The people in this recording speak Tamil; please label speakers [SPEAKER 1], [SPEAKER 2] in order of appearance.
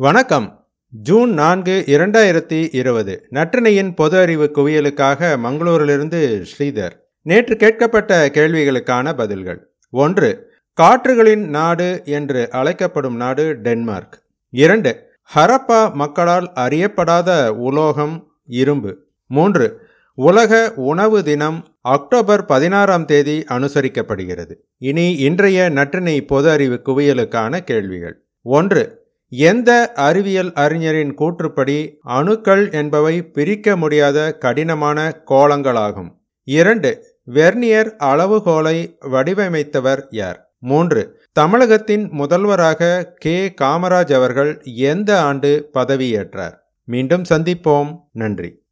[SPEAKER 1] வணக்கம். ஜூன் நான்கு இரண்டாயிரத்தி இருபது. நற்றினையின் பொது அறிவு குவியலுக்காக மங்களூரிலிருந்து ஸ்ரீதர். நேற்று கேட்கப்பட்ட கேள்விகளுக்கான பதில்கள். ஒன்று காற்றுகளின் நாடு என்று அழைக்கப்படும் நாடு டென்மார்க். இரண்டு ஹரப்பா மக்களால் அறியப்படாத உலோகம் இரும்பு. மூன்று உலக உணவு தினம் அக்டோபர் பதினாறாம் தேதி அனுசரிக்கப்படுகிறது. இனி இன்றைய நற்றினை பொது அறிவு குவியலுக்கான கேள்விகள். ஒன்று எந்த அறிவியல் அறிஞரின் கூற்றுப்படி அணுக்கள் என்பவை பிரிக்க முடியாத கடினமான கோலங்களாகும் இரண்டு வெர்னியர் அளவுகோலை வடிவமைத்தவர் யார்? மூன்று தமிழகத்தின் முதல்வராக கே. காமராஜ் அவர்கள் எந்த ஆண்டு பதவியேற்றார்? மீண்டும் சந்திப்போம். நன்றி.